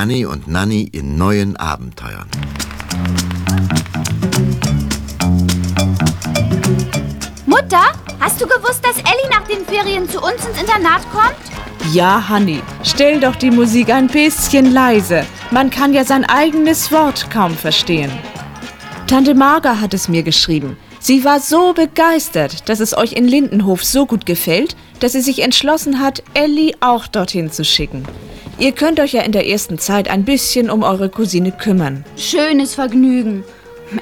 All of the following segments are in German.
Hanni und Nanni in neuen Abenteuern. Mutter, hast du gewusst, dass Ellie nach den Ferien zu uns ins Internat kommt? Ja, Hanni, stell doch die Musik ein bisschen leise. Man kann ja sein eigenes Wort kaum verstehen. Tante Marga hat es mir geschrieben. Sie war so begeistert, dass es euch in Lindenhof so gut gefällt, dass sie sich entschlossen hat, Ellie auch dorthin zu schicken. Ihr könnt euch ja in der ersten Zeit ein bisschen um eure Cousine kümmern. Schönes Vergnügen.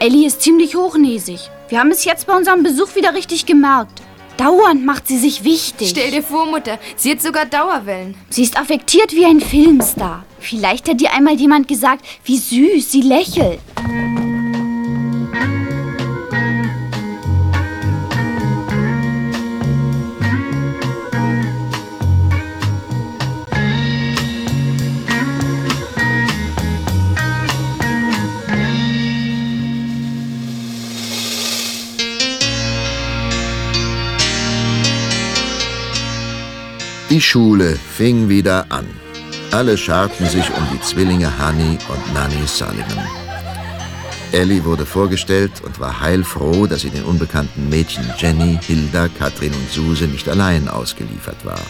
Ellie ist ziemlich hochnäsig. Wir haben es jetzt bei unserem Besuch wieder richtig gemerkt. Dauernd macht sie sich wichtig. Stell dir vor, Mutter, sie hat sogar Dauerwellen. Sie ist affektiert wie ein Filmstar. Vielleicht hat dir einmal jemand gesagt, wie süß sie lächelt. Die Schule fing wieder an. Alle scharten sich um die Zwillinge Hanni und Nanny Sullivan. Ellie wurde vorgestellt und war heilfroh, dass sie den unbekannten Mädchen Jenny, Hilda, Katrin und Suse nicht allein ausgeliefert war.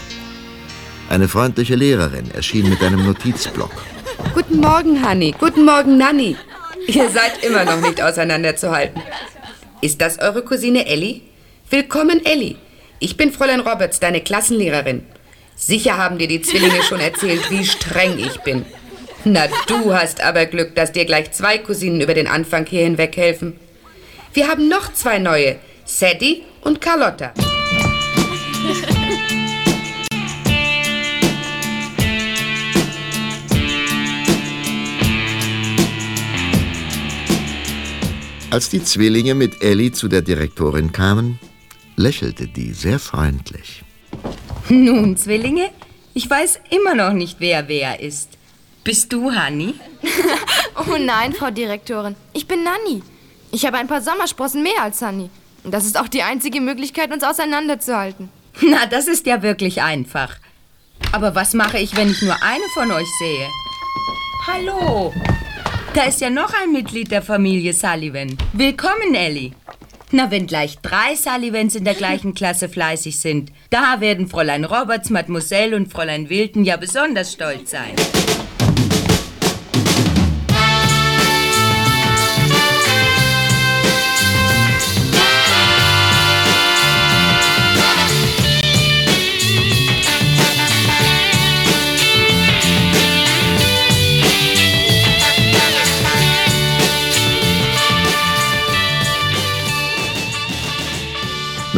Eine freundliche Lehrerin erschien mit einem Notizblock. Guten Morgen, Hanni. Guten Morgen, Nanni. Ihr seid immer noch nicht auseinanderzuhalten. Ist das eure Cousine Ellie? Willkommen, Ellie. Ich bin Fräulein Roberts, deine Klassenlehrerin. Sicher haben dir die Zwillinge schon erzählt, wie streng ich bin. Na, du hast aber Glück, dass dir gleich zwei Cousinen über den Anfang hier hinweg helfen. Wir haben noch zwei neue, Sadie und Carlotta. Als die Zwillinge mit Ellie zu der Direktorin kamen, lächelte die sehr freundlich. Nun, Zwillinge, ich weiß immer noch nicht, wer wer ist. Bist du Hanni? oh nein, Frau Direktorin. Ich bin Nanni. Ich habe ein paar Sommersprossen mehr als Hanni. Und das ist auch die einzige Möglichkeit, uns auseinanderzuhalten. Na, das ist ja wirklich einfach. Aber was mache ich, wenn ich nur eine von euch sehe? Hallo. Da ist ja noch ein Mitglied der Familie Sullivan. Willkommen, Ellie. Na, wenn gleich drei Sullivans in der gleichen Klasse fleißig sind, da werden Fräulein Roberts, Mademoiselle und Fräulein Wilton ja besonders stolz sein.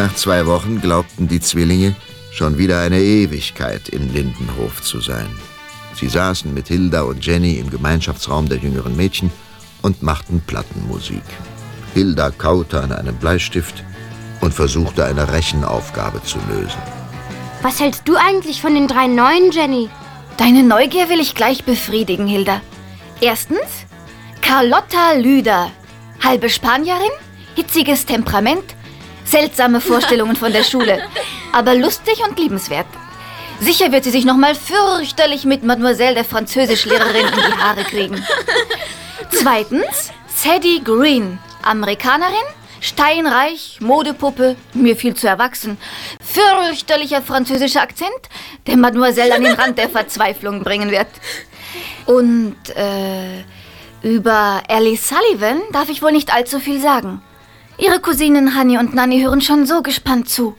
Nach zwei Wochen glaubten die Zwillinge, schon wieder eine Ewigkeit in Lindenhof zu sein. Sie saßen mit Hilda und Jenny im Gemeinschaftsraum der jüngeren Mädchen und machten Plattenmusik. Hilda kaute an einem Bleistift und versuchte eine Rechenaufgabe zu lösen. Was hältst du eigentlich von den drei neuen, Jenny? Deine Neugier will ich gleich befriedigen, Hilda. Erstens, Carlotta Lüder. Halbe Spanierin, hitziges Temperament, Seltsame Vorstellungen von der Schule, aber lustig und liebenswert. Sicher wird sie sich noch mal fürchterlich mit Mademoiselle der Französischlehrerin in die Haare kriegen. Zweitens, Sadie Green, Amerikanerin, steinreich, Modepuppe, mir viel zu erwachsen. Fürchterlicher französischer Akzent, der Mademoiselle an den Rand der Verzweiflung bringen wird. Und äh, über Ellie Sullivan darf ich wohl nicht allzu viel sagen. Ihre Cousinen Hanni und Nanny hören schon so gespannt zu.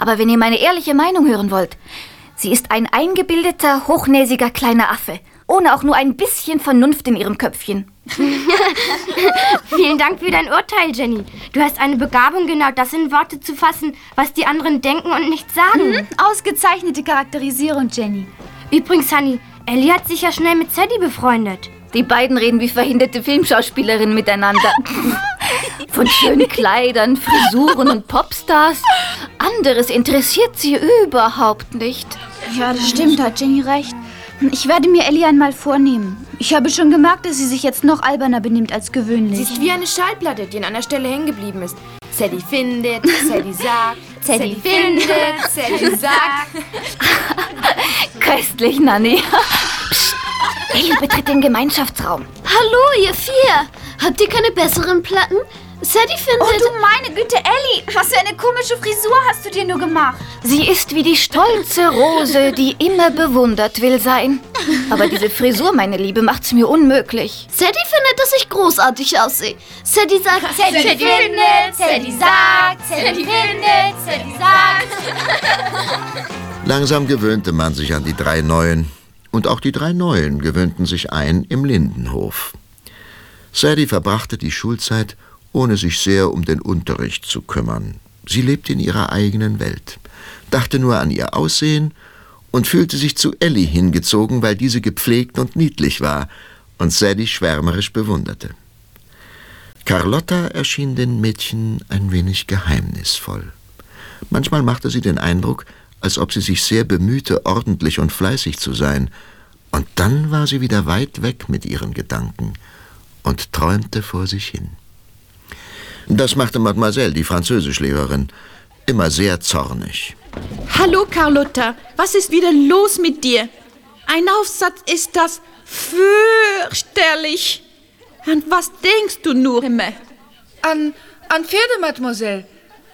Aber wenn ihr meine ehrliche Meinung hören wollt, sie ist ein eingebildeter, hochnäsiger kleiner Affe, ohne auch nur ein bisschen Vernunft in ihrem Köpfchen. Vielen Dank für dein Urteil, Jenny. Du hast eine Begabung, genau das in Worte zu fassen, was die anderen denken und nicht sagen. Mhm, ausgezeichnete Charakterisierung, Jenny. Übrigens, Honey, Ellie hat sich ja schnell mit Sadie befreundet. Die beiden reden wie verhinderte Filmschauspielerinnen miteinander. Von schönen Kleidern, Frisuren und Popstars. Anderes interessiert sie überhaupt nicht. Ja, das stimmt, hat Jenny recht. Ich werde mir Ellie einmal vornehmen. Ich habe schon gemerkt, dass sie sich jetzt noch alberner benimmt als gewöhnlich. Sie ist wie eine Schallplatte, die an einer Stelle hängen geblieben ist. Sadie findet, Sadie sagt, Sadie findet, Sadie sagt. Köstlich, Nanny. Ellie betritt den Gemeinschaftsraum. Hallo, ihr vier. Habt ihr keine besseren Platten? Sadie findet... Oh du meine Güte, Ellie, was für eine komische Frisur hast du dir nur gemacht? Sie ist wie die stolze Rose, die immer bewundert will sein. Aber diese Frisur, meine Liebe, macht's mir unmöglich. Sadie findet, dass ich großartig aussehe. Sadie sagt... Sadie, Sadie findet, Sadie sagt, Sadie findet, Sadie sagt. Langsam gewöhnte man sich an die drei Neuen. Und auch die drei Neuen gewöhnten sich ein im Lindenhof. Sadie verbrachte die Schulzeit ohne sich sehr um den Unterricht zu kümmern. Sie lebte in ihrer eigenen Welt, dachte nur an ihr Aussehen und fühlte sich zu Ellie hingezogen, weil diese gepflegt und niedlich war und Sadie schwärmerisch bewunderte. Carlotta erschien den Mädchen ein wenig geheimnisvoll. Manchmal machte sie den Eindruck, als ob sie sich sehr bemühte, ordentlich und fleißig zu sein, und dann war sie wieder weit weg mit ihren Gedanken und träumte vor sich hin. Das machte Mademoiselle, die Französischlehrerin, immer sehr zornig. Hallo, Carlotta. Was ist wieder los mit dir? Ein Aufsatz ist das fürchterlich. An was denkst du nur immer? An, an Pferde, Mademoiselle.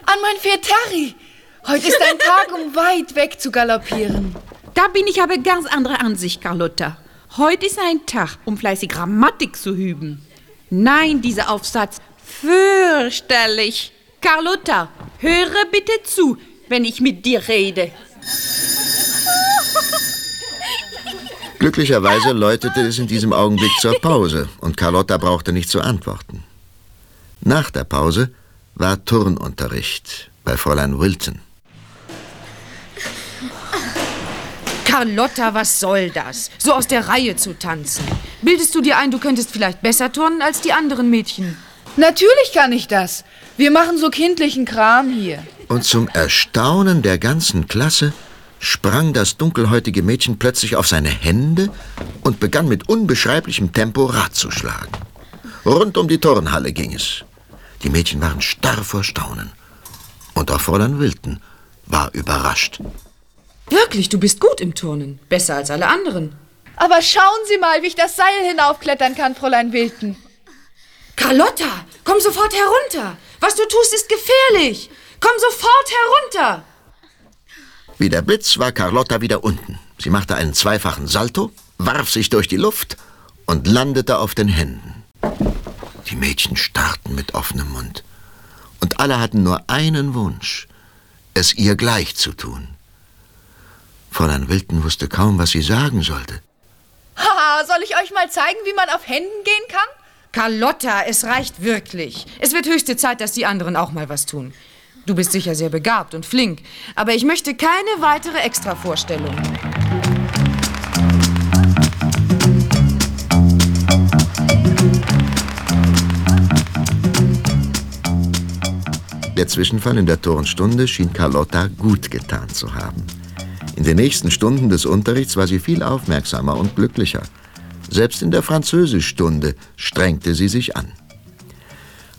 An mein Pferd Terry. Heute ist ein Tag, um weit weg zu galoppieren. Da bin ich aber ganz anderer Ansicht, Carlotta. Heute ist ein Tag, um fleißig Grammatik zu üben. Nein, dieser Aufsatz Fürchterlich. Carlotta, höre bitte zu, wenn ich mit dir rede. Glücklicherweise läutete es in diesem Augenblick zur Pause und Carlotta brauchte nicht zu antworten. Nach der Pause war Turnunterricht bei Fräulein Wilton. Carlotta, was soll das? So aus der Reihe zu tanzen. Bildest du dir ein, du könntest vielleicht besser turnen als die anderen Mädchen? Natürlich kann ich das. Wir machen so kindlichen Kram hier. Und zum Erstaunen der ganzen Klasse sprang das dunkelhäutige Mädchen plötzlich auf seine Hände und begann mit unbeschreiblichem Tempo Rad zu schlagen. Rund um die Turnhalle ging es. Die Mädchen waren starr vor Staunen. Und auch Fräulein Wilton war überrascht. Wirklich, du bist gut im Turnen. Besser als alle anderen. Aber schauen Sie mal, wie ich das Seil hinaufklettern kann, Fräulein Wilton. Carlotta, komm sofort herunter. Was du tust, ist gefährlich. Komm sofort herunter. Wie der Blitz war Carlotta wieder unten. Sie machte einen zweifachen Salto, warf sich durch die Luft und landete auf den Händen. Die Mädchen starrten mit offenem Mund. Und alle hatten nur einen Wunsch, es ihr gleich zu tun. Fräulein Wilton wusste kaum, was sie sagen sollte. Haha, soll ich euch mal zeigen, wie man auf Händen gehen kann? Carlotta, es reicht wirklich. Es wird höchste Zeit, dass die anderen auch mal was tun. Du bist sicher sehr begabt und flink, aber ich möchte keine weitere Extravorstellung. Der Zwischenfall in der Turnstunde schien Carlotta gut getan zu haben. In den nächsten Stunden des Unterrichts war sie viel aufmerksamer und glücklicher. Selbst in der Französischstunde strengte sie sich an.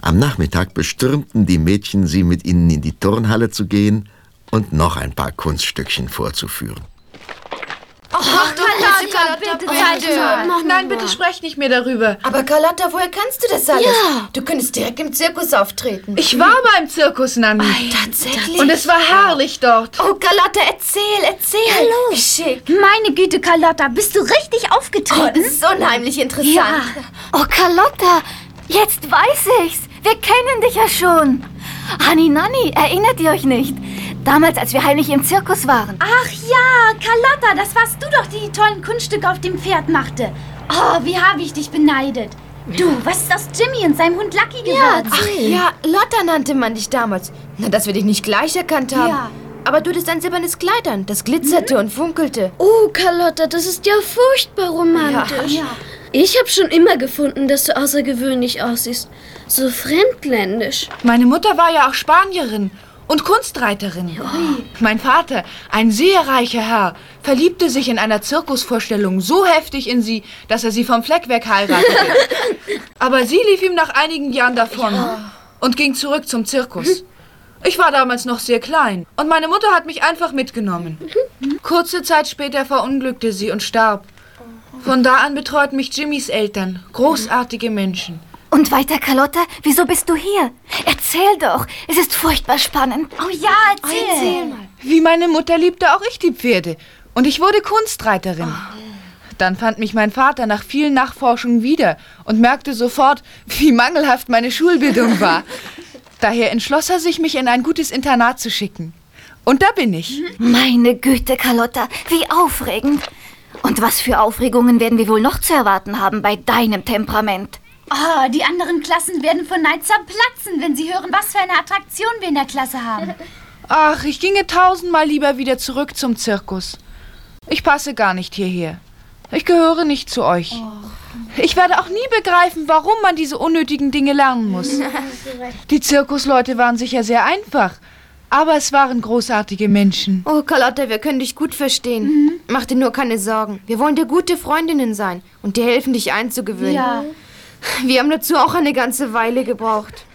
Am Nachmittag bestürmten die Mädchen, sie mit ihnen in die Turnhalle zu gehen und noch ein paar Kunststückchen vorzuführen. Ach, du Carlotta, bitte, bitte. Nein, bitte sprech nicht mehr darüber. Aber Carlotta, woher kannst du das alles? Ja. Du könntest direkt im Zirkus auftreten. Ich war beim Zirkus, Nanni. Tatsächlich? Und es war herrlich dort. Oh, Carlotta, erzähl, erzähl. Hallo. Schick. Meine Güte, Carlotta, bist du richtig Oh, aufgetreten? das ist unheimlich interessant. Ja. Oh, Carlotta, jetzt weiß ich's. Wir kennen dich ja schon. Hani Nanni, erinnert ihr euch nicht? Damals, als wir heimlich im Zirkus waren. Ach ja, Carlotta, das warst du doch, die die tollen Kunststücke auf dem Pferd machte. Oh, wie habe ich dich beneidet. Du, was ist aus Jimmy und seinem Hund Lucky geworden? Ach ja, Lotta nannte man dich damals. Na, dass wir dich nicht gleich erkannt haben. Ja. Aber du hattest ein silbernes Kleid an, das glitzerte und funkelte. Oh, Carlotta, das ist ja furchtbar romantisch. Ja. Ich habe schon immer gefunden, dass du außergewöhnlich aussiehst. So fremdländisch. Meine Mutter war ja auch Spanierin und Kunstreiterin. Mein Vater, ein sehr reicher Herr, verliebte sich in einer Zirkusvorstellung so heftig in sie, dass er sie vom Fleck weg heiratete. Aber sie lief ihm nach einigen Jahren davon und ging zurück zum Zirkus. Ich war damals noch sehr klein und meine Mutter hat mich einfach mitgenommen. Kurze Zeit später verunglückte sie und starb. Von da an betreut mich Jimmys Eltern. Großartige Menschen. Und weiter, Carlotta, wieso bist du hier? Erzähl doch. Es ist furchtbar spannend. Oh ja, erzähl. erzähl mal. Wie meine Mutter liebte auch ich die Pferde. Und ich wurde Kunstreiterin. Dann fand mich mein Vater nach vielen Nachforschungen wieder und merkte sofort, wie mangelhaft meine Schulbildung war. Daher entschloss er sich, mich in ein gutes Internat zu schicken. Und da bin ich. Meine Güte, Carlotta, wie aufregend. Und was für Aufregungen werden wir wohl noch zu erwarten haben bei deinem Temperament? Oh, die anderen Klassen werden von Neid zerplatzen, wenn sie hören, was für eine Attraktion wir in der Klasse haben. Ach, ich ginge tausendmal lieber wieder zurück zum Zirkus. Ich passe gar nicht hierher. Ich gehöre nicht zu euch. Ich werde auch nie begreifen, warum man diese unnötigen Dinge lernen muss. Die Zirkusleute waren sicher sehr einfach, aber es waren großartige Menschen. Oh, Carlotta, wir können dich gut verstehen. Mach dir nur keine Sorgen. Wir wollen dir gute Freundinnen sein und dir helfen, dich einzugewöhnen. Ja. Wir haben dazu auch eine ganze Weile gebraucht.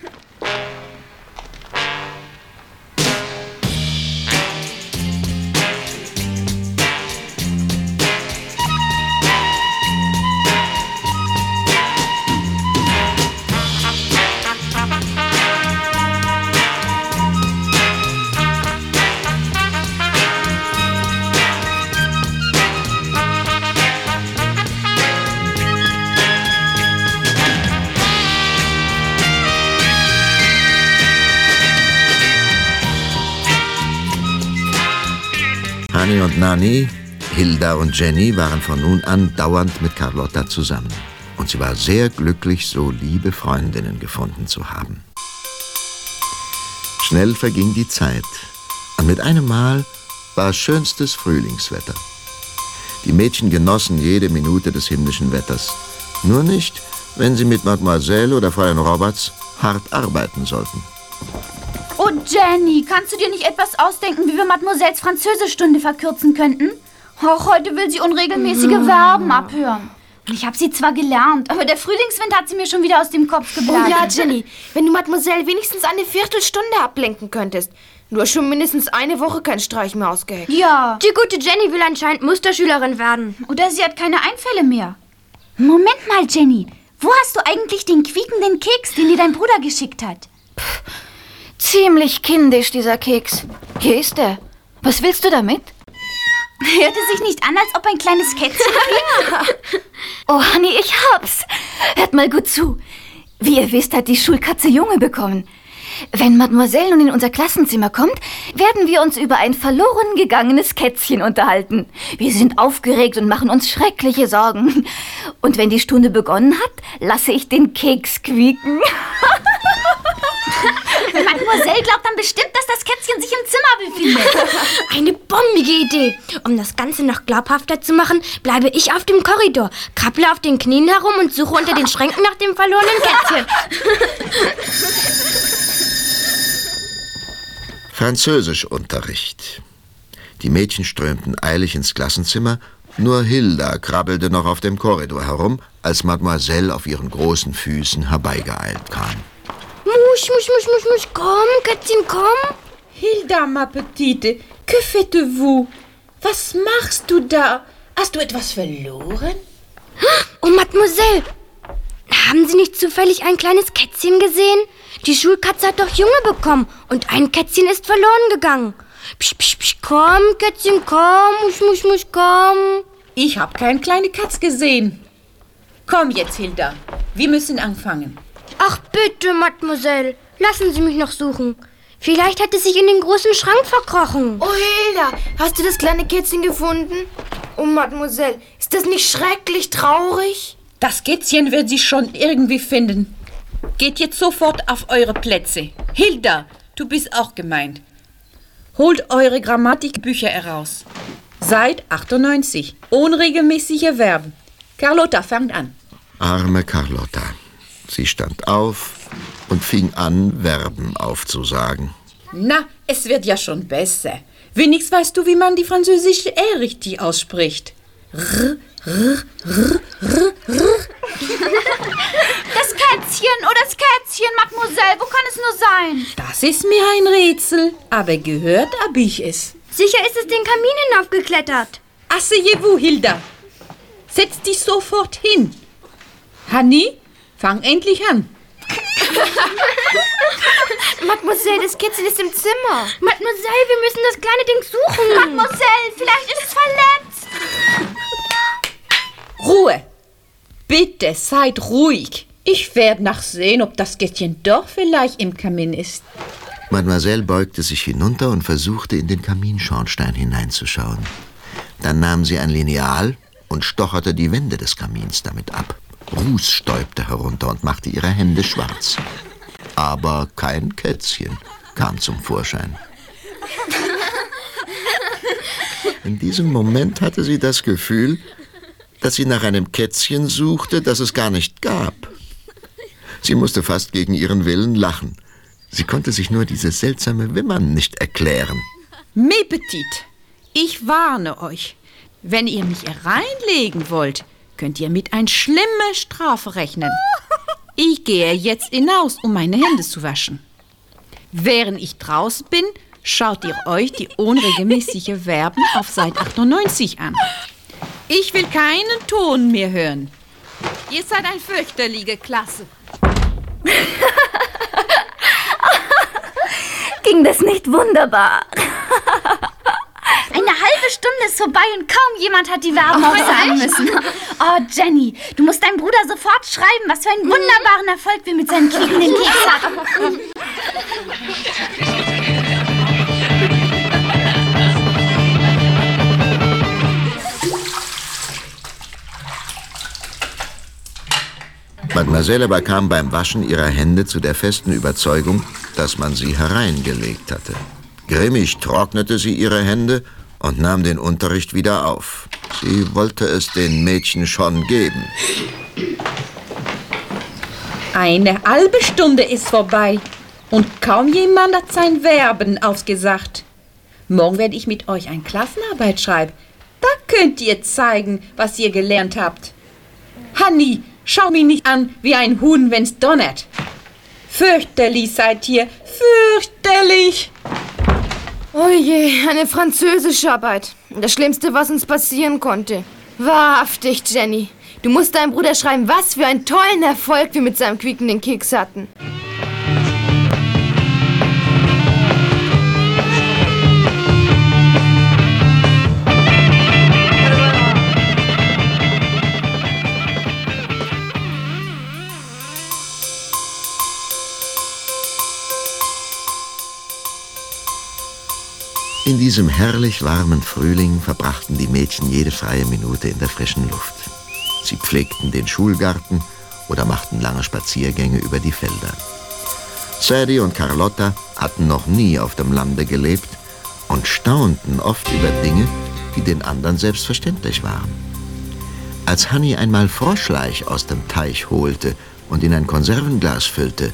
Und Jenny waren von nun an dauernd mit Carlotta zusammen. Und sie war sehr glücklich, so liebe Freundinnen gefunden zu haben. Schnell verging die Zeit. Und mit einem Mal war schönstes Frühlingswetter. Die Mädchen genossen jede Minute des himmlischen Wetters. Nur nicht, wenn sie mit Mademoiselle oder Fräulein Roberts hart arbeiten sollten. Oh, Jenny, kannst du dir nicht etwas ausdenken, wie wir Mademoiselles Französischstunde verkürzen könnten? Och, heute will sie unregelmäßige Verben abhören. Ich habe sie zwar gelernt, aber der Frühlingswind hat sie mir schon wieder aus dem Kopf Oh geblasen. ja, Jenny, wenn du Mademoiselle wenigstens eine Viertelstunde ablenken könntest. Du hast schon mindestens eine Woche keinen Streich mehr ausgeheckt. Ja. Die gute Jenny will anscheinend Musterschülerin werden. Oder sie hat keine Einfälle mehr. Moment mal, Jenny. Wo hast du eigentlich den quiekenden Keks, den dir dein Bruder geschickt hat? Ziemlich kindisch, dieser Keks. Hier ist er. Was willst du damit? Hörte sich nicht an, als ob ein kleines Kätzchen Oh, Honey, ich hab's. Hört mal gut zu. Wie ihr wisst, hat die Schulkatze Junge bekommen. Wenn Mademoiselle nun in unser Klassenzimmer kommt, werden wir uns über ein verloren gegangenes Kätzchen unterhalten. Wir sind aufgeregt und machen uns schreckliche Sorgen. Und wenn die Stunde begonnen hat, lasse ich den Keks quieken. Mademoiselle glaubt dann bestimmt, dass das Kätzchen sich im Zimmer befindet. Eine bombige Idee. Um das Ganze noch glaubhafter zu machen, bleibe ich auf dem Korridor, krabble auf den Knien herum und suche unter den Schränken nach dem verlorenen Kätzchen. Französischunterricht. Die Mädchen strömten eilig ins Klassenzimmer, nur Hilda krabbelte noch auf dem Korridor herum, als Mademoiselle auf ihren großen Füßen herbeigeeilt kam. Musch, musch, musch, musch, musch, komm, Kätzchen, komm. Hilda, ma petite, que faites-vous? Was machst du da? Hast du etwas verloren? Oh, Mademoiselle, haben Sie nicht zufällig ein kleines Kätzchen gesehen? Die Schulkatze hat doch Junge bekommen und ein Kätzchen ist verloren gegangen. Psch, psch, psch, komm, Kätzchen, komm, musch, musch, musch, komm. Ich habe keine kleine Katz gesehen. Komm jetzt, Hilda. Wir müssen anfangen. Ach bitte, Mademoiselle, lassen Sie mich noch suchen. Vielleicht hat es sich in den großen Schrank verkrochen. Oh, Hilda, hast du das kleine Kätzchen gefunden? Oh, Mademoiselle, ist das nicht schrecklich traurig? Das Kätzchen wird sie schon irgendwie finden. Geht jetzt sofort auf eure Plätze. Hilda, du bist auch gemeint. Holt eure Grammatikbücher heraus. Seit 98. Unregelmäßige Verben. Carlotta, fangt an. Arme Carlotta. Sie stand auf und fing an, Verben aufzusagen. Na, es wird ja schon besser. Wenigstens weißt du, wie man die französische R richtig ausspricht. R, r, r, r, r. Das Kätzchen, oh das Kätzchen, Mademoiselle, wo kann es nur sein? Das ist mir ein Rätsel, aber gehört habe ich es. Sicher ist es den Kamin hinaufgeklettert. Asseyez-vous, Hilda. Setz dich sofort hin. Hanni, fang endlich an. Mademoiselle, das Kätzchen ist im Zimmer. Mademoiselle, wir müssen das kleine Ding suchen. Mademoiselle, vielleicht ist es verletzt. Ruhe. Bitte seid ruhig. Ich werde nachsehen, ob das Kätzchen doch vielleicht im Kamin ist. Mademoiselle beugte sich hinunter und versuchte, in den Kaminschornstein hineinzuschauen. Dann nahm sie ein Lineal und stocherte die Wände des Kamins damit ab. Ruß stäubte herunter und machte ihre Hände schwarz. Aber kein Kätzchen kam zum Vorschein. In diesem Moment hatte sie das Gefühl, dass sie nach einem Kätzchen suchte, das es gar nicht gab. Sie musste fast gegen ihren Willen lachen. Sie konnte sich nur dieses seltsame Wimmern nicht erklären. Mes Petit, ich warne euch. Wenn ihr mich reinlegen wollt, könnt ihr mit einer schlimmen Strafe rechnen. Ich gehe jetzt hinaus, um meine Hände zu waschen. Während ich draußen bin, schaut ihr euch die unregelmäßige Verben auf Seite 98 an. Ich will keinen Ton mehr hören. Ihr seid ein fürchterliche Klasse. Ging das nicht wunderbar? Stunde ist vorbei und kaum jemand hat die Verben aufsagen müssen. Oh, Jenny, du musst deinem Bruder sofort schreiben, was für einen wunderbaren Erfolg wir mit seinen quiekenden Keks hatten. Mademoiselle aber kam beim Waschen ihrer Hände zu der festen Überzeugung, dass man sie hereingelegt hatte. Grimmig trocknete sie ihre Hände und nahm den Unterricht wieder auf. Sie wollte es den Mädchen schon geben. Eine halbe Stunde ist vorbei und kaum jemand hat sein Verben ausgesagt. Morgen werde ich mit euch eine Klassenarbeit schreiben. Da könnt ihr zeigen, was ihr gelernt habt. Hanni, schau mich nicht an wie ein Huhn, wenn's donnert. Fürchterlich seid ihr, fürchterlich. Oh je, eine französische Arbeit. Das Schlimmste, was uns passieren konnte. Wahrhaftig, Jenny. Du musst deinem Bruder schreiben, was für einen tollen Erfolg wir mit seinem quiekenden Keks hatten. In diesem herrlich warmen Frühling verbrachten die Mädchen jede freie Minute in der frischen Luft. Sie pflegten den Schulgarten oder machten lange Spaziergänge über die Felder. Sadie und Carlotta hatten noch nie auf dem Lande gelebt und staunten oft über Dinge, die den anderen selbstverständlich waren. Als Hanni einmal Froschleich aus dem Teich holte und in ein Konservenglas füllte,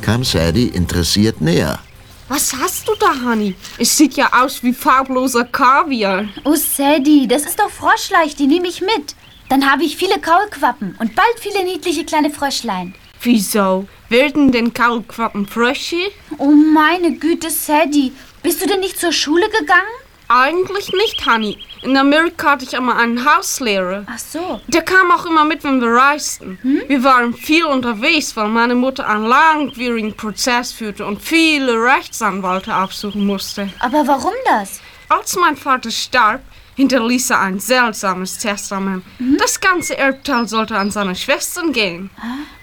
kam Sadie interessiert näher. Was hast du da, Honey? Es sieht ja aus wie farbloser Kaviar. Oh, Sadie, das ist doch Froschleich, die nehme ich mit. Dann habe ich viele Kaulquappen und bald viele niedliche kleine Fröschlein. Wieso? Werden denn Kaulquappen Frösche? Oh, meine Güte, Sadie. Bist du denn nicht zur Schule gegangen? Eigentlich nicht, Honey. In Amerika hatte ich immer einen Hauslehrer. Ach so. Der kam auch immer mit, wenn wir reisten. Wir waren viel unterwegs, weil meine Mutter einen langwierigen Prozess führte und viele Rechtsanwälte aufsuchen musste. Aber warum das? Als mein Vater starb, hinterließ er ein seltsames Testament. Das ganze Erbteil sollte an seine Schwestern gehen.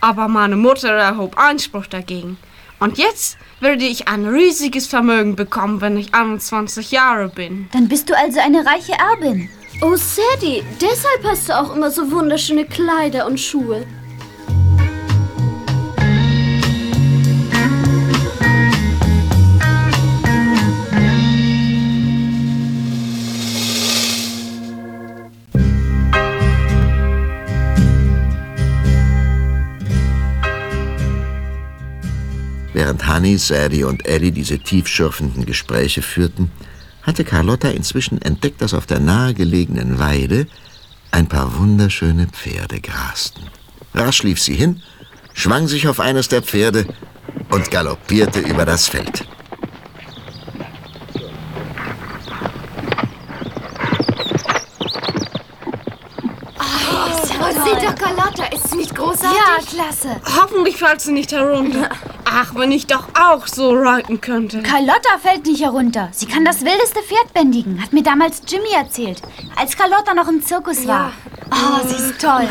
Aber meine Mutter erhob Einspruch dagegen. Und jetzt werde ich ein riesiges Vermögen bekommen, wenn ich 21 Jahre bin. Dann bist du also eine reiche Erbin. Oh, Sadie, deshalb hast du auch immer so wunderschöne Kleider und Schuhe. Während Hanni, Sadie und Eddie diese tiefschürfenden Gespräche führten, hatte Carlotta inzwischen entdeckt, dass auf der nahegelegenen Weide ein paar wunderschöne Pferde grasten. Rasch lief sie hin, schwang sich auf eines der Pferde und galoppierte über das Feld. Oh, seht doch, Carlotta, ist sie nicht großartig? Ja, klasse. Hoffentlich fällt sie nicht herunter. Ach, wenn ich doch auch so reiten könnte. Carlotta fällt nicht herunter. Sie kann das wildeste Pferd bändigen, hat mir damals Jimmy erzählt, als Carlotta noch im Zirkus war. Oh, sie ist toll.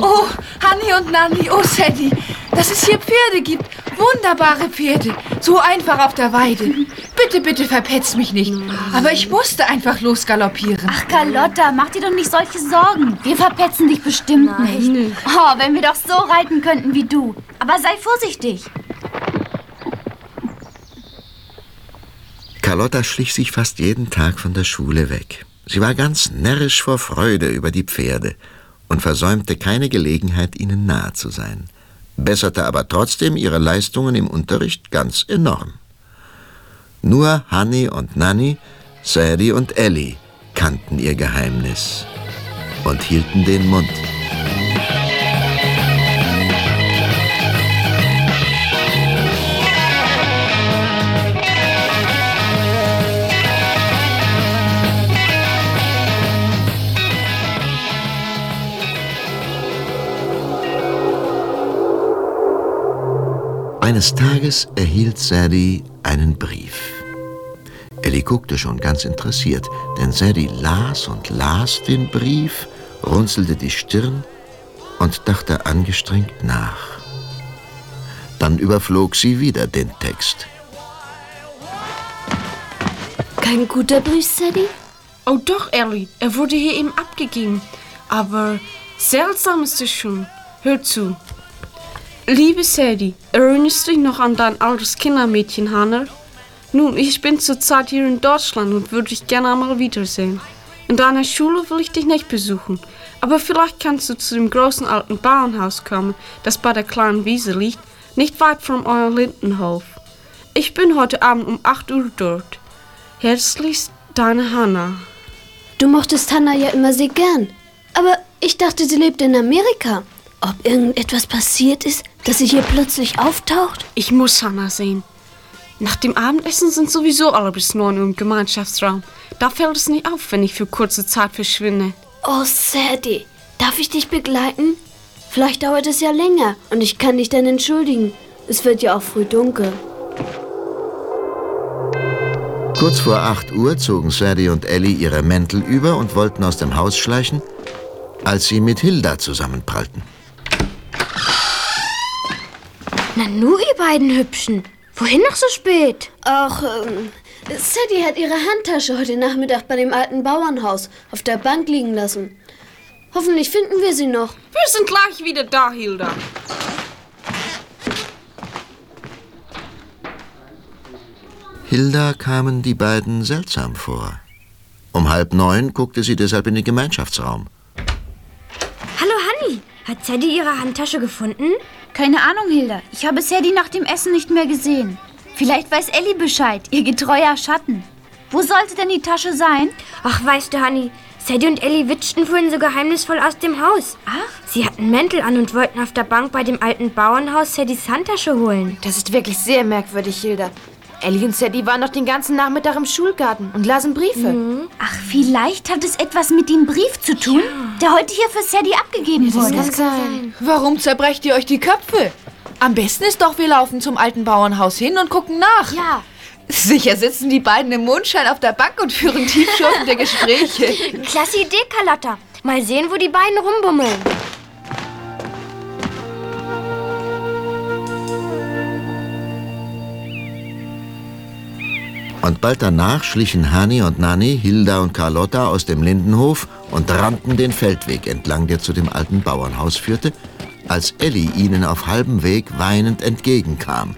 Oh, Hanni und Nanni, oh Sadie, dass es hier Pferde gibt. Wunderbare Pferde. So einfach auf der Weide. Bitte, bitte verpetz mich nicht. Aber ich musste einfach losgaloppieren. Ach, Carlotta, mach dir doch nicht solche Sorgen. Wir verpetzen dich bestimmt nicht. Oh, wenn wir doch so reiten könnten wie du. Aber sei vorsichtig. Carlotta schlich sich fast jeden Tag von der Schule weg. Sie war ganz närrisch vor Freude über die Pferde und versäumte keine Gelegenheit, ihnen nahe zu sein, besserte aber trotzdem ihre Leistungen im Unterricht ganz enorm. Nur Hanni und Nanni, Sadie und Ellie kannten ihr Geheimnis und hielten den Mund. Eines Tages erhielt Sadie einen Brief. Ellie guckte schon ganz interessiert, denn Sadie las und las den Brief, runzelte die Stirn und dachte angestrengt nach. Dann überflog sie wieder den Text. Kein guter Brief, Sadie? Oh doch, Ellie, er wurde hier eben abgegeben. Aber seltsam ist es schon. Hör zu. Liebe Sadie, erinnerst du dich noch an dein altes Kindermädchen Hannah? Nun, ich bin zurzeit hier in Deutschland und würde dich gerne einmal wiedersehen. In deiner Schule will ich dich nicht besuchen, aber vielleicht kannst du zu dem großen alten Bauernhaus kommen, das bei der kleinen Wiese liegt, nicht weit von eurem Lindenhof. Ich bin heute Abend um 8 Uhr dort. Herzlichst, deine Hannah. Du mochtest Hannah ja immer sehr gern. Aber ich dachte, sie lebt in Amerika. Ob irgendetwas passiert ist, dass sie hier plötzlich auftaucht? Ich muss Hannah sehen. Nach dem Abendessen sind sowieso alle bis 9 Uhr im Gemeinschaftsraum. Da fällt es nicht auf, wenn ich für kurze Zeit verschwinde. Oh, Sadie, darf ich dich begleiten? Vielleicht dauert es ja länger und ich kann dich dann entschuldigen. Es wird ja auch früh dunkel. Kurz vor 8 Uhr zogen Sadie und Ellie ihre Mäntel über und wollten aus dem Haus schleichen, als sie mit Hilda zusammenprallten. Nanu, ihr beiden Hübschen. Wohin noch so spät? Ach, ähm, Sadie hat ihre Handtasche heute Nachmittag bei dem alten Bauernhaus auf der Bank liegen lassen. Hoffentlich finden wir sie noch. Wir sind gleich wieder da, Hilda. Hilda kamen die beiden seltsam vor. Um halb neun guckte sie deshalb in den Gemeinschaftsraum. Hallo, Hanni. Hat Sadie ihre Handtasche gefunden? Keine Ahnung, Hilda. Ich habe Sadie nach dem Essen nicht mehr gesehen. Vielleicht weiß Ellie Bescheid, ihr getreuer Schatten. Wo sollte denn die Tasche sein? Ach, weißt du, Hanni, Sadie und Ellie witschten vorhin so geheimnisvoll aus dem Haus. Ach? Sie hatten Mäntel an und wollten auf der Bank bei dem alten Bauernhaus Sadies Handtasche holen. Das ist wirklich sehr merkwürdig, Hilda. Ellie und Sadie waren noch den ganzen Nachmittag im Schulgarten und lasen Briefe. Ach, vielleicht hat es etwas mit dem Brief zu tun, der heute hier für Sadie abgegeben wurde. kann sein. Warum zerbrecht ihr euch die Köpfe? Am besten ist doch, wir laufen zum alten Bauernhaus hin und gucken nach. Ja. Sicher sitzen die beiden im Mondschein auf der Bank und führen tiefschürfende Gespräche. Klasse Idee, Carlotta. Mal sehen, wo die beiden rumbummeln. Und bald danach schlichen Hani und Nanni, Hilda und Carlotta aus dem Lindenhof und rannten den Feldweg entlang, der zu dem alten Bauernhaus führte, als Elli ihnen auf halbem Weg weinend entgegenkam.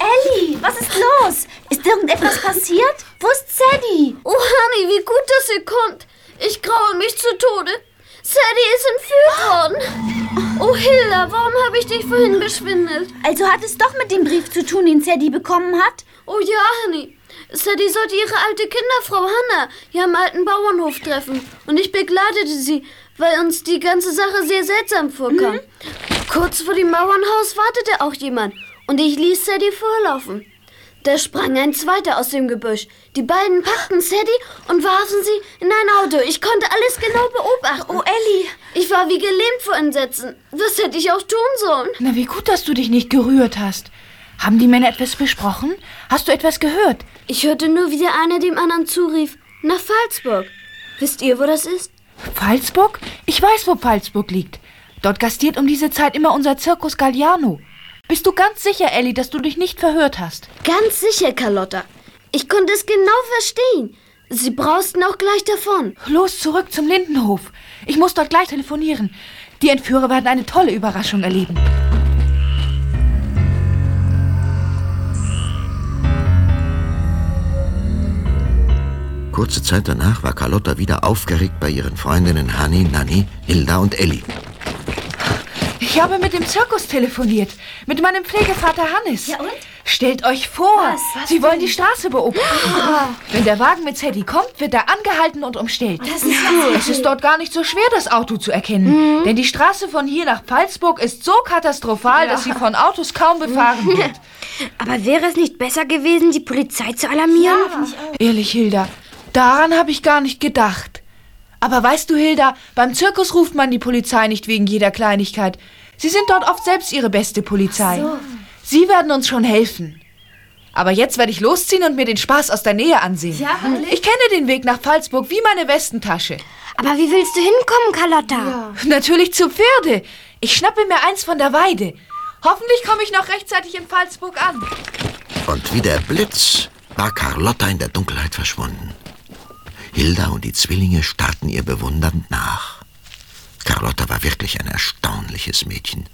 Ellie, was ist los? Ist irgendetwas passiert? Wo ist Sadie? Oh, Honey, wie gut, dass ihr kommt. Ich graue mich zu Tode. Sadie ist entführt worden. Oh, Hilda, warum habe ich dich vorhin beschwindelt? Also hat es doch mit dem Brief zu tun, den Sadie bekommen hat? Oh ja, Honey. Sadie sollte ihre alte Kinderfrau Hannah hier am alten Bauernhof treffen. Und ich begleitete sie, weil uns die ganze Sache sehr seltsam vorkam. Kurz vor dem Bauernhaus wartete auch jemand. Und ich ließ Sadie vorlaufen. Da sprang ein zweiter aus dem Gebüsch. Die beiden packten Sadie und warfen sie in ein Auto. Ich konnte alles genau beobachten. Oh, Ellie. Ich war wie gelähmt vor Entsetzen. Was hätte ich auch tun sollen? Na, wie gut, dass du dich nicht gerührt hast. Haben die Männer etwas besprochen? Hast du etwas gehört? Ich hörte nur, wie der eine dem anderen zurief. Nach Pfalzburg. Wisst ihr, wo das ist? Pfalzburg? Ich weiß, wo Pfalzburg liegt. Dort gastiert um diese Zeit immer unser Zirkus Galliano. Bist du ganz sicher, Ellie, dass du dich nicht verhört hast? Ganz sicher, Carlotta. Ich konnte es genau verstehen. Sie brausten auch gleich davon. Los, zurück zum Lindenhof. Ich muss dort gleich telefonieren. Die Entführer werden eine tolle Überraschung erleben. Kurze Zeit danach war Carlotta wieder aufgeregt bei ihren Freundinnen Hanni, Nanni, Hilda und Elli. Ich habe mit dem Zirkus telefoniert. Mit meinem Pflegevater Hannes. Ja, und? Stellt euch vor, Was? Was Sie wollen die Straße beobachten. Wenn der Wagen mit Sadie kommt, wird er angehalten und umstellt. Das ist ja Es ist dort gar nicht so schwer, das Auto zu erkennen. Denn die Straße von hier nach Pfalzburg ist so katastrophal, dass sie von Autos kaum befahren wird. Aber wäre es nicht besser gewesen, die Polizei zu alarmieren? Ehrlich, Hilda, daran habe ich gar nicht gedacht. Aber weißt du, Hilda, beim Zirkus ruft man die Polizei nicht wegen jeder Kleinigkeit. Sie sind dort oft selbst ihre beste Polizei. Sie werden uns schon helfen. Aber jetzt werde ich losziehen und mir den Spaß aus der Nähe ansehen. Ja, wirklich? ich kenne den Weg nach Pfalzburg wie meine Westentasche. Aber wie willst du hinkommen, Carlotta? Natürlich zu Pferde. Ich schnappe mir eins von der Weide. Hoffentlich komme ich noch rechtzeitig in Pfalzburg an. Und wie der Blitz war Carlotta in der Dunkelheit verschwunden. Hilda und die Zwillinge starrten ihr bewundernd nach. Carlotta war wirklich ein erstaunliches Mädchen.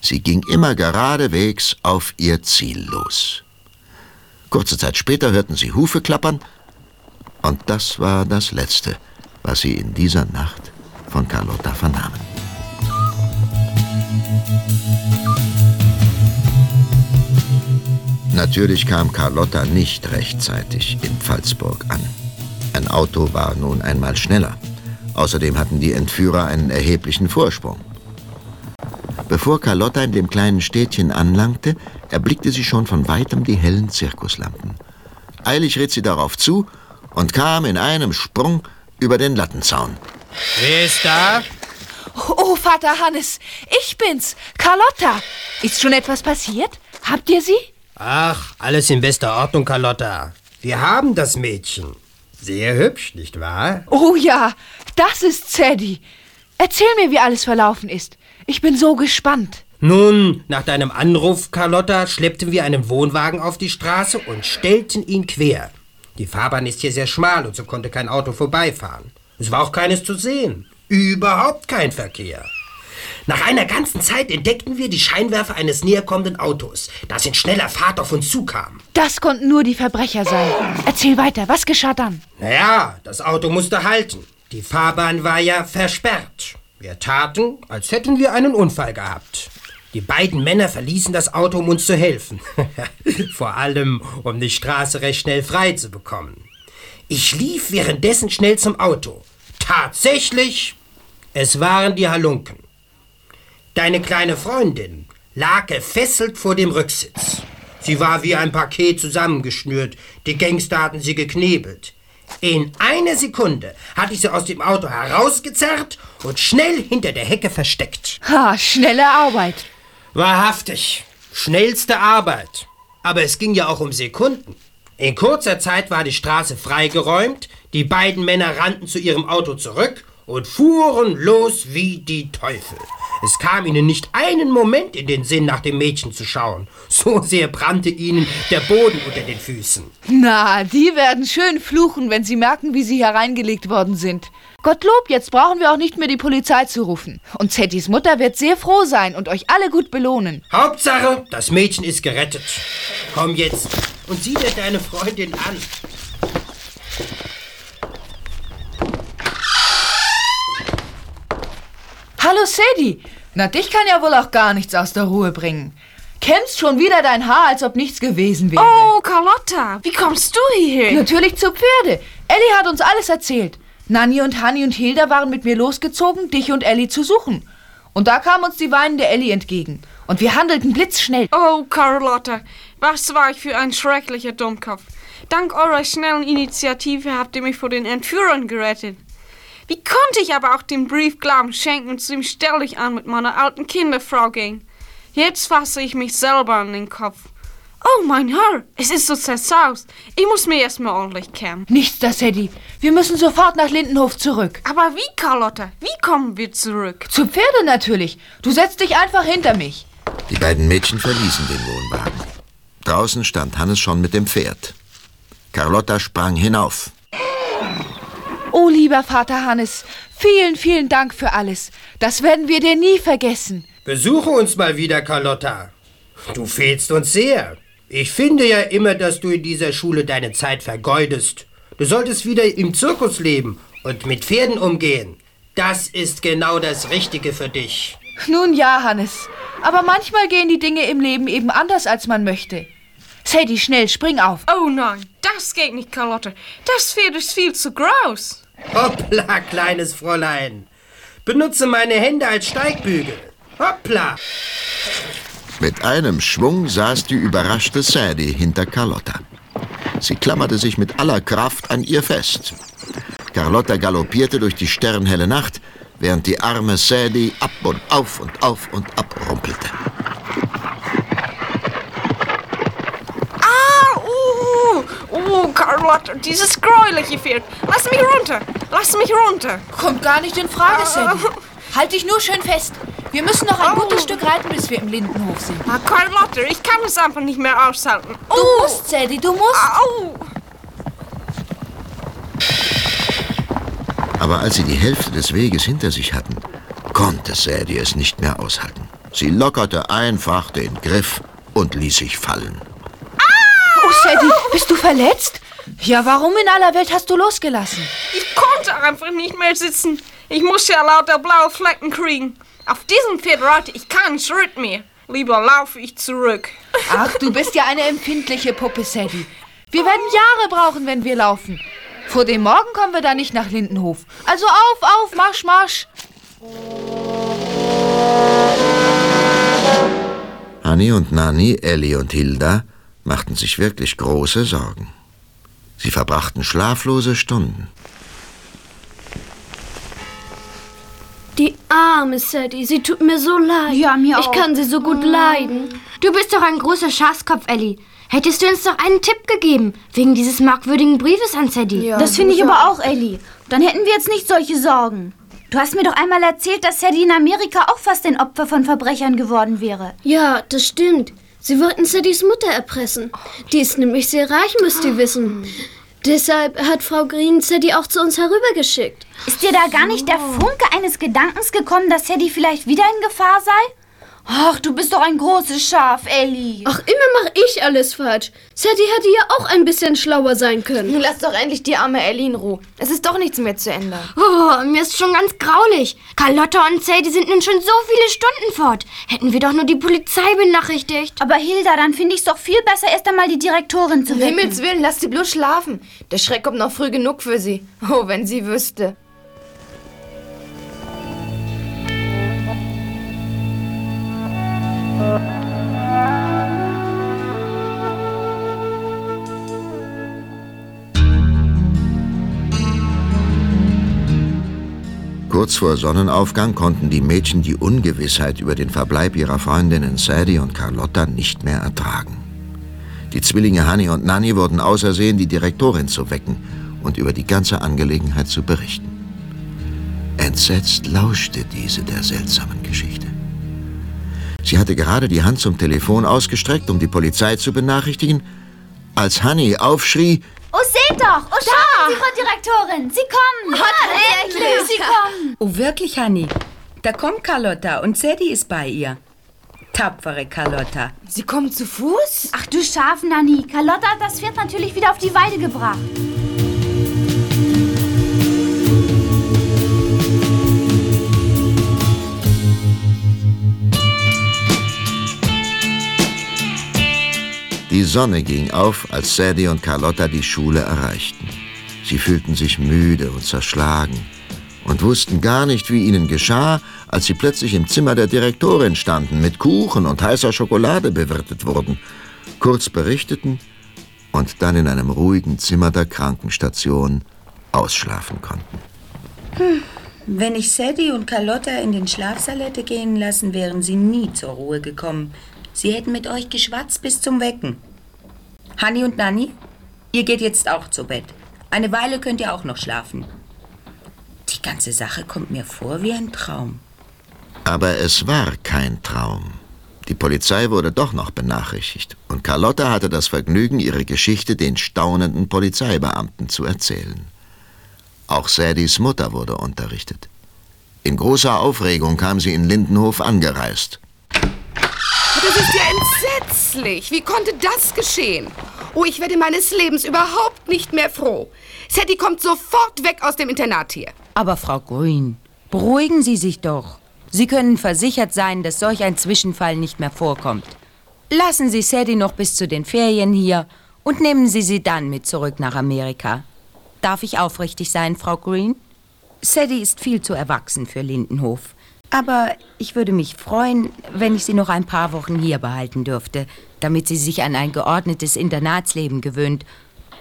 Sie ging immer geradewegs auf ihr Ziel los. Kurze Zeit später hörten sie Hufe klappern, und das war das Letzte, was sie in dieser Nacht von Carlotta vernahmen. Natürlich kam Carlotta nicht rechtzeitig in Pfalzburg an. Ein Auto war nun einmal schneller. Außerdem hatten die Entführer einen erheblichen Vorsprung. Bevor Carlotta in dem kleinen Städtchen anlangte, erblickte sie schon von weitem die hellen Zirkuslampen. Eilig ritt sie darauf zu und kam in einem Sprung über den Lattenzaun. Wer ist da? Oh, Vater Hannes, ich bin's, Carlotta. Ist schon etwas passiert? Habt ihr sie? Ach, alles in bester Ordnung, Carlotta. Wir haben das Mädchen. Sehr hübsch, nicht wahr? Oh ja, das ist Sadie. Erzähl mir, wie alles verlaufen ist. Ich bin so gespannt. Nun, nach deinem Anruf, Carlotta, schleppten wir einen Wohnwagen auf die Straße und stellten ihn quer. Die Fahrbahn ist hier sehr schmal und so konnte kein Auto vorbeifahren. Es war auch keines zu sehen. Überhaupt kein Verkehr. Nach einer ganzen Zeit entdeckten wir die Scheinwerfer eines näherkommenden Autos, das in schneller Fahrt auf uns zukam. Das konnten nur die Verbrecher sein. Erzähl weiter, was geschah dann? Naja, das Auto musste halten. Die Fahrbahn war ja versperrt. Wir taten, als hätten wir einen Unfall gehabt. Die beiden Männer verließen das Auto, um uns zu helfen. Vor allem, um die Straße recht schnell frei zu bekommen. Ich lief währenddessen schnell zum Auto. Tatsächlich, es waren die Halunken. Deine kleine Freundin lag gefesselt vor dem Rücksitz. Sie war wie ein Paket zusammengeschnürt. Die Gangster hatten sie geknebelt. In einer Sekunde hatte ich sie aus dem Auto herausgezerrt und schnell hinter der Hecke versteckt. Ha, schnelle Arbeit. Wahrhaftig. Schnellste Arbeit. Aber es ging ja auch um Sekunden. In kurzer Zeit war die Straße freigeräumt, die beiden Männer rannten zu ihrem Auto zurück und fuhren los wie die Teufel. Es kam ihnen nicht einen Moment in den Sinn, nach dem Mädchen zu schauen. So sehr brannte ihnen der Boden unter den Füßen. Na, die werden schön fluchen, wenn sie merken, wie sie hereingelegt worden sind. Gottlob, jetzt brauchen wir auch nicht mehr die Polizei zu rufen. Und Zettys Mutter wird sehr froh sein und euch alle gut belohnen. Hauptsache, das Mädchen ist gerettet. Komm jetzt und sieh dir deine Freundin an. Hallo Sadie. Na, dich kann ja wohl auch gar nichts aus der Ruhe bringen. Kämmst schon wieder dein Haar, als ob nichts gewesen wäre. Oh, Carlotta, wie kommst du hierher? Natürlich zu Pferde. Ellie hat uns alles erzählt. Nanni und Hanni und Hilda waren mit mir losgezogen, dich und Ellie zu suchen. Und da kam uns die weinende Ellie entgegen. Und wir handelten blitzschnell. Oh, Carlotta, Was war ich für ein schrecklicher Dummkopf. Dank eurer schnellen Initiative habt ihr mich vor den Entführern gerettet. Wie konnte ich aber auch den Brief Glauben schenken und zu ihm stellig an mit meiner alten Kinderfrau gehen? Jetzt fasse ich mich selber an den Kopf. Oh, mein Herr, es ist so zersaust. Ich muss mir erstmal ordentlich kämmen. Nichts da, Sadie. Wir müssen sofort nach Lindenhof zurück. Aber wie, Carlotta? Wie kommen wir zurück? Zu Pferde natürlich. Du setzt dich einfach hinter mich. Die beiden Mädchen verließen den Wohnwagen. Draußen stand Hannes schon mit dem Pferd. Carlotta sprang hinauf. Oh, lieber Vater Hannes, vielen, vielen Dank für alles. Das werden wir dir nie vergessen. Besuche uns mal wieder, Carlotta. Du fehlst uns sehr. Ich finde ja immer, dass du in dieser Schule deine Zeit vergeudest. Du solltest wieder im Zirkus leben und mit Pferden umgehen. Das ist genau das Richtige für dich. Nun ja, Hannes. Aber manchmal gehen die Dinge im Leben eben anders, als man möchte. Sadie, schnell, spring auf. Oh nein, das geht nicht, Carlotta. Das Pferd ist viel zu groß. Hoppla, kleines Fräulein. Benutze meine Hände als Steigbügel. Hoppla. Mit einem Schwung saß die überraschte Sadie hinter Carlotta. Sie klammerte sich mit aller Kraft an ihr fest. Carlotta galoppierte durch die sternhelle Nacht, während die arme Sadie ab und auf und auf und ab rumpelte. Ah, uh, Carlotta, dieses gräuliche Pferd. Lass mich runter, lass mich runter. Kommt gar nicht in Frage, Sadie. Halt dich nur schön fest. Wir müssen noch ein Au. gutes Stück reiten, bis wir im Lindenhof sind. Ah, Carlotta, ich kann es einfach nicht mehr aushalten. Du musst, Sadie, du musst. Au! Aber als sie die Hälfte des Weges hinter sich hatten, konnte Sadie es nicht mehr aushalten. Sie lockerte einfach den Griff und ließ sich fallen. Bist du verletzt? Ja, warum in aller Welt hast du losgelassen? Ich konnte einfach nicht mehr sitzen. Ich muss ja lauter blaue Flecken kriegen. Auf diesem Pferd reite ich keinen Schritt mehr. Lieber laufe ich zurück. Ach, du bist ja eine empfindliche Puppe, Sadie. Wir werden Jahre brauchen, wenn wir laufen. Vor dem Morgen kommen wir da nicht nach Lindenhof. Also auf, auf, marsch, marsch. Hanni und Nanni, Ellie und Hilda machten sich wirklich große Sorgen. Sie verbrachten schlaflose Stunden. Die arme Sadie, sie tut mir so leid. Ja, mir Ich auch. kann sie so gut leiden. Du bist doch ein großer Schafskopf, Ellie. Hättest du uns doch einen Tipp gegeben, wegen dieses merkwürdigen Briefes an Sadie. das finde ich aber auch, Ellie. Dann hätten wir jetzt nicht solche Sorgen. Du hast mir doch einmal erzählt, dass Sadie in Amerika auch fast ein Opfer von Verbrechern geworden wäre. Ja, das stimmt. Sie wollten Sadies Mutter erpressen. Die ist nämlich sehr reich, müsst ihr wissen. Deshalb hat Frau Green Sadie auch zu uns herübergeschickt. Ist dir da gar nicht der Funke eines Gedankens gekommen, dass Sadie vielleicht wieder in Gefahr sei? Ach, du bist doch ein großes Schaf, Ellie. Ach, immer mache ich alles falsch. Sadie hätte ja auch ein bisschen schlauer sein können. Lass doch endlich die arme Ellie in Ruhe. Es ist doch nichts mehr zu ändern. Oh, mir ist schon ganz graulich. Carlotta und Sadie sind nun schon so viele Stunden fort. Hätten wir doch nur die Polizei benachrichtigt. Aber Hilda, dann finde ich es doch viel besser, erst einmal die Direktorin zu Um wecken. Himmels Willen, lass sie bloß schlafen. Der Schreck kommt noch früh genug für sie. Oh, wenn sie wüsste. Kurz vor Sonnenaufgang konnten die Mädchen die Ungewissheit über den Verbleib ihrer Freundinnen Sadie und Carlotta nicht mehr ertragen. Die Zwillinge Hanni und Nanni wurden ausersehen, die Direktorin zu wecken und über die ganze Angelegenheit zu berichten. Entsetzt lauschte diese der seltsamen Geschichte. Sie hatte gerade die Hand zum Telefon ausgestreckt, um die Polizei zu benachrichtigen, als Hanni aufschrie, Oh, seht doch! Oh, schauen Sie, Frau Direktorin! Sie kommen! tatsächlich. Sie kommen! Oh, wirklich, Hanni? Da kommt Carlotta und Sadie ist bei ihr. Tapfere Carlotta. Sie kommt zu Fuß? Ach du Schaf, Nanni. Carlotta hat das Pferd natürlich wieder auf die Weide gebracht. Die Sonne ging auf, als Sadie und Carlotta die Schule erreichten. Sie fühlten sich müde und zerschlagen und wussten gar nicht, wie ihnen geschah, als sie plötzlich im Zimmer der Direktorin standen, mit Kuchen und heißer Schokolade bewirtet wurden kurz berichteten und dann in einem ruhigen Zimmer der Krankenstation ausschlafen konnten. Hm. Wenn ich Sadie und Carlotta in den Schlafsaal hätte gehen lassen, wären sie nie zur Ruhe gekommen. Sie hätten mit euch geschwatzt bis zum Wecken. Hanni und Nanni, ihr geht jetzt auch zu Bett. Eine Weile könnt ihr auch noch schlafen. Die ganze Sache kommt mir vor wie ein Traum. Aber es war kein Traum. Die Polizei wurde doch noch benachrichtigt und Carlotta hatte das Vergnügen, ihre Geschichte den staunenden Polizeibeamten zu erzählen. Auch Sadies Mutter wurde unterrichtet. In großer Aufregung kam sie in Lindenhof angereist. Das ist ja entsetzlich. Wie konnte das geschehen? Oh, ich werde meines Lebens überhaupt nicht mehr froh. Sadie kommt sofort weg aus dem Internat hier. Aber Frau Green, beruhigen Sie sich doch. Sie können versichert sein, dass solch ein Zwischenfall nicht mehr vorkommt. Lassen Sie Sadie noch bis zu den Ferien hier und nehmen Sie sie dann mit zurück nach Amerika. Darf ich aufrichtig sein, Frau Green? Sadie ist viel zu erwachsen für Lindenhof. Aber ich würde mich freuen, wenn ich sie noch ein paar Wochen hier behalten dürfte, damit sie sich an ein geordnetes Internatsleben gewöhnt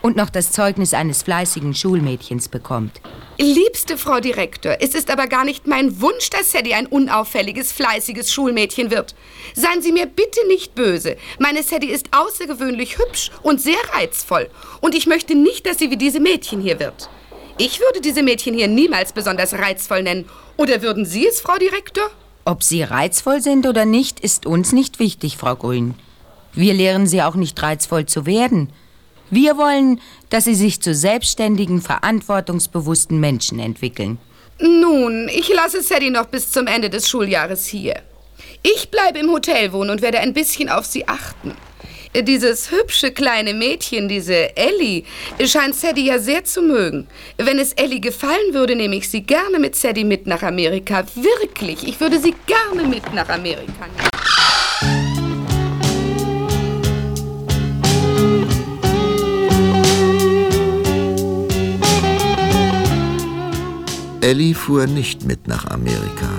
und noch das Zeugnis eines fleißigen Schulmädchens bekommt. Liebste Frau Direktor, es ist aber gar nicht mein Wunsch, dass Sadie ein unauffälliges, fleißiges Schulmädchen wird. Seien Sie mir bitte nicht böse. Meine Sadie ist außergewöhnlich hübsch und sehr reizvoll. Und ich möchte nicht, dass sie wie diese Mädchen hier wird. Ich würde diese Mädchen hier niemals besonders reizvoll nennen. Oder würden Sie es, Frau Direktor? Ob sie reizvoll sind oder nicht, ist uns nicht wichtig, Frau Grün. Wir lehren sie auch nicht reizvoll zu werden. Wir wollen, dass sie sich zu selbstständigen, verantwortungsbewussten Menschen entwickeln. Nun, ich lasse Sadie noch bis zum Ende des Schuljahres hier. Ich bleibe im Hotel wohnen und werde ein bisschen auf sie achten. Dieses hübsche kleine Mädchen, diese Ellie, scheint Sadie ja sehr zu mögen. Wenn es Ellie gefallen würde, nehme ich sie gerne mit Sadie mit nach Amerika. Wirklich, ich würde sie gerne mit nach Amerika nehmen. Ellie fuhr nicht mit nach Amerika.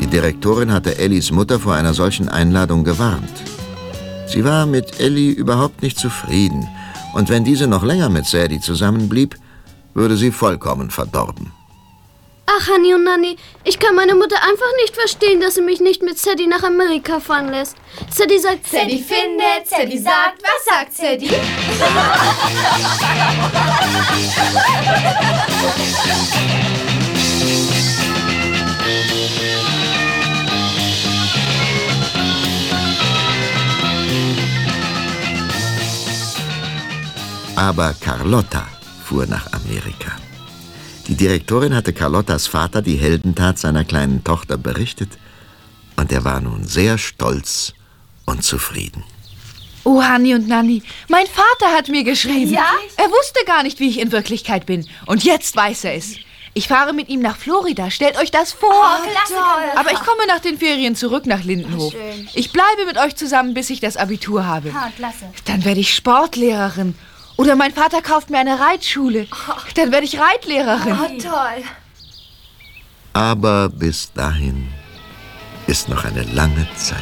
Die Direktorin hatte Ellies Mutter vor einer solchen Einladung gewarnt. Sie war mit Ellie überhaupt nicht zufrieden, und wenn diese noch länger mit Sadie zusammenblieb, würde sie vollkommen verdorben. Ach, Hanni und Nanni, ich kann meine Mutter einfach nicht verstehen, dass sie mich nicht mit Sadie nach Amerika fahren lässt. Sadie sagt... Sadie findet, Sadie sagt, was sagt Sadie? Aber Carlotta fuhr nach Amerika. Die Direktorin hatte Carlottas Vater die Heldentat seiner kleinen Tochter berichtet und er war nun sehr stolz und zufrieden. Oh, Hanni und Nanni, mein Vater hat mir geschrieben. Ja? Er wusste gar nicht, wie ich in Wirklichkeit bin. Und jetzt weiß er es. Ich fahre mit ihm nach Florida. Stellt euch das vor. Oh, klasse. Aber ich komme nach den Ferien zurück nach Lindenhof. schön. Ich bleibe mit euch zusammen, bis ich das Abitur habe. Ah, klasse. Dann werde ich Sportlehrerin. Oder mein Vater kauft mir eine Reitschule. Dann werde ich Reitlehrerin. Oh, toll. Aber bis dahin ist noch eine lange Zeit.